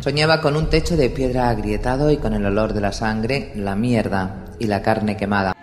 Soñaba con un techo de piedra agrietado y con el olor de la sangre, la mierda y la carne quemada.